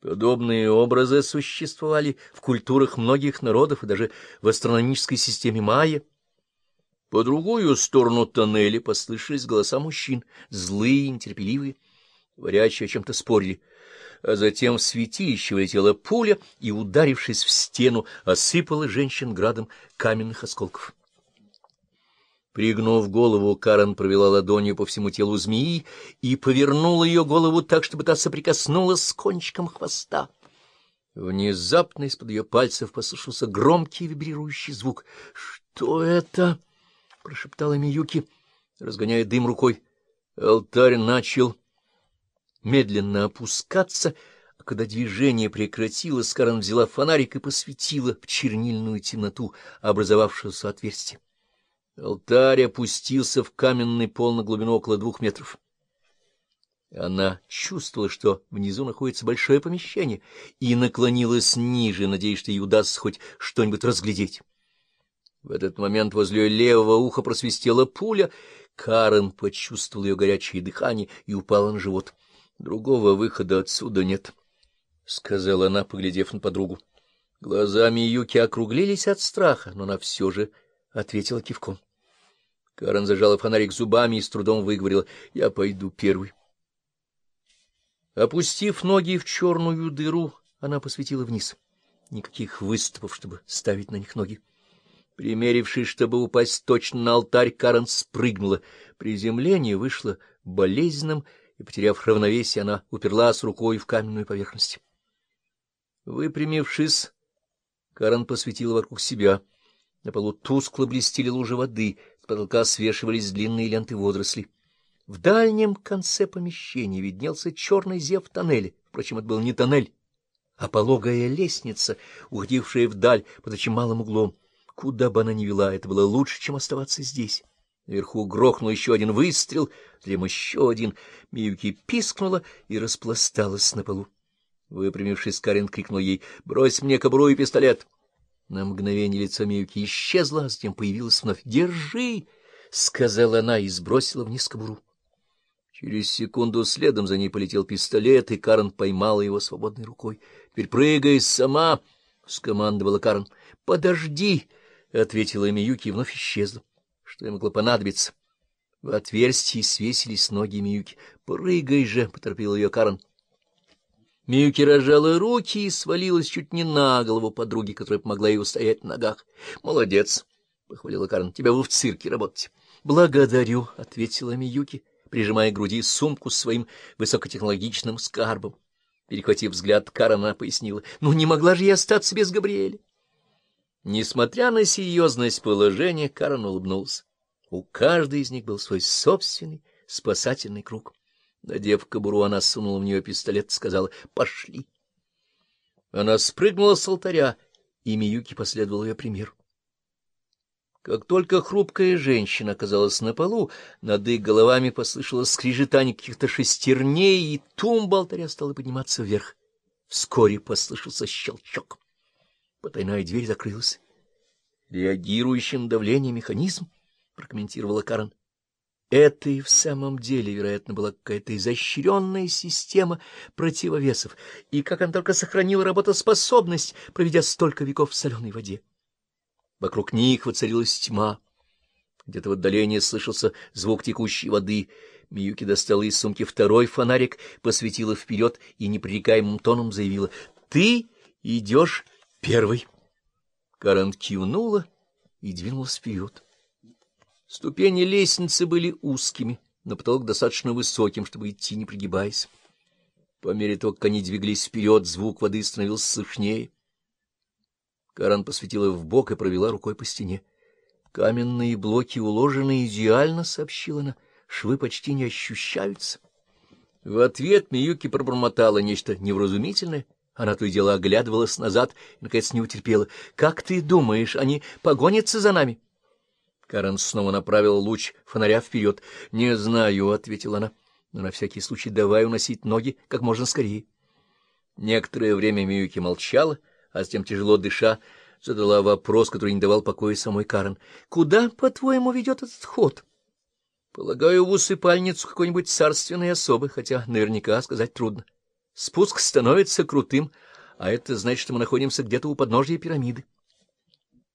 Подобные образы существовали в культурах многих народов и даже в астрономической системе майя. По другую сторону тоннеля послышались голоса мужчин, злые нетерпеливые, говорящие о чем-то спорили. А затем в святилище влетела пуля и, ударившись в стену, осыпала женщин градом каменных осколков. Пригнув голову, Карен провела ладонью по всему телу змеи и повернула ее голову так, чтобы та соприкоснулась с кончиком хвоста. Внезапно из-под ее пальцев послышался громкий вибрирующий звук. — Что это? — прошептала Миюки, разгоняя дым рукой. Алтарь начал медленно опускаться, а когда движение прекратилось, Карен взяла фонарик и посветила в чернильную темноту образовавшегося отверстия. Алтарь опустился в каменный пол на глубину около двух метров. Она чувствовала, что внизу находится большое помещение, и наклонилась ниже, надеясь, что ей удастся хоть что-нибудь разглядеть. В этот момент возле левого уха просвистела пуля. Карен почувствовал ее горячее дыхание и упала на живот. — Другого выхода отсюда нет, — сказала она, поглядев на подругу. Глазами Юки округлились от страха, но она все же ответила кивком. Карен зажала фонарик зубами и с трудом выговорила. — Я пойду первый. Опустив ноги в черную дыру, она посветила вниз. Никаких выступов, чтобы ставить на них ноги. Примерившись, чтобы упасть точно на алтарь, Карен спрыгнула. Приземление вышло болезненным, и, потеряв равновесие, она уперлась рукой в каменную поверхность. Выпрямившись, Карен посветила вокруг себя. На полу тускло блестели лужи воды, потолка свешивались длинные ленты водорослей. В дальнем конце помещения виднелся черный зев тоннеля. Впрочем, это был не тоннель, а пологая лестница, уходившая вдаль под очень малым углом. Куда бы она ни вела, это было лучше, чем оставаться здесь. Наверху грохнул еще один выстрел, затем еще один. Миюки пискнула и распласталась на полу. Выпрямившись, Карин крикнул ей «Брось мне кобуру и пистолет!» На мгновение лицо Миюки исчезло, а затем появилось вновь. «Держи!» — сказала она и сбросила вниз кобуру. Через секунду следом за ней полетел пистолет, и Карен поймала его свободной рукой. — Теперь прыгай сама! — скомандовала Карен. — Подожди! — ответила Миюки и вновь исчезла. Что ей могло понадобиться? В отверстии свесились ноги Миюки. — Прыгай же! — поторопила ее Карен. Миюки рожала руки и свалилась чуть не на голову подруги, которая помогла ей устоять на ногах. — Молодец! — похвалила Карен. — Тебя вы в цирке работать. — Благодарю! — ответила Миюки, прижимая к груди сумку с своим высокотехнологичным скарбом. Перехватив взгляд, Карена пояснила. — Ну, не могла же я остаться без Габриэля. Несмотря на серьезность положения, Карен улыбнулся. У каждой из них был свой собственный спасательный круг. Надев кобуру, она сунула в нее пистолет и сказала «Пошли». Она спрыгнула с алтаря, и Миюки последовал ее примеру. Как только хрупкая женщина оказалась на полу, над их головами послышалось скрежетание каких-то шестерней, и тумба алтаря стала подниматься вверх. Вскоре послышался щелчок. Потайная дверь закрылась. «Реагирующий на давление механизм», — прокомментировала Карен. Это и в самом деле, вероятно, была какая-то изощренная система противовесов, и как она только сохранила работоспособность, проведя столько веков в соленой воде. Вокруг них воцарилась тьма. Где-то в отдалении слышался звук текущей воды. Миюки достала из сумки второй фонарик, посветила вперед и непререкаемым тоном заявила «Ты идешь первый». Карен кивнула и двинулась вперед. Ступени лестницы были узкими, но потолок достаточно высоким, чтобы идти, не пригибаясь. По мере того, как они двигались вперед, звук воды становился слышнее. Каран посветила в бок и провела рукой по стене. Каменные блоки уложены идеально, — сообщила она, — швы почти не ощущаются. В ответ Миюки пробормотала нечто невразумительное. Она то и дело оглядывалась назад и, наконец, не утерпела. — Как ты думаешь, они погонятся за нами? — Карен снова направила луч фонаря вперед. — Не знаю, — ответила она, — но на всякий случай давай уносить ноги как можно скорее. Некоторое время Миюки молчала, а затем, тяжело дыша, задала вопрос, который не давал покоя самой Карен. — Куда, по-твоему, ведет этот ход? — Полагаю, в усыпальницу какой-нибудь царственной особы, хотя наверняка сказать трудно. Спуск становится крутым, а это значит, что мы находимся где-то у подножия пирамиды.